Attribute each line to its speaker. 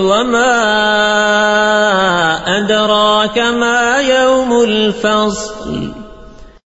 Speaker 1: وما أدراك ما يوم الفصل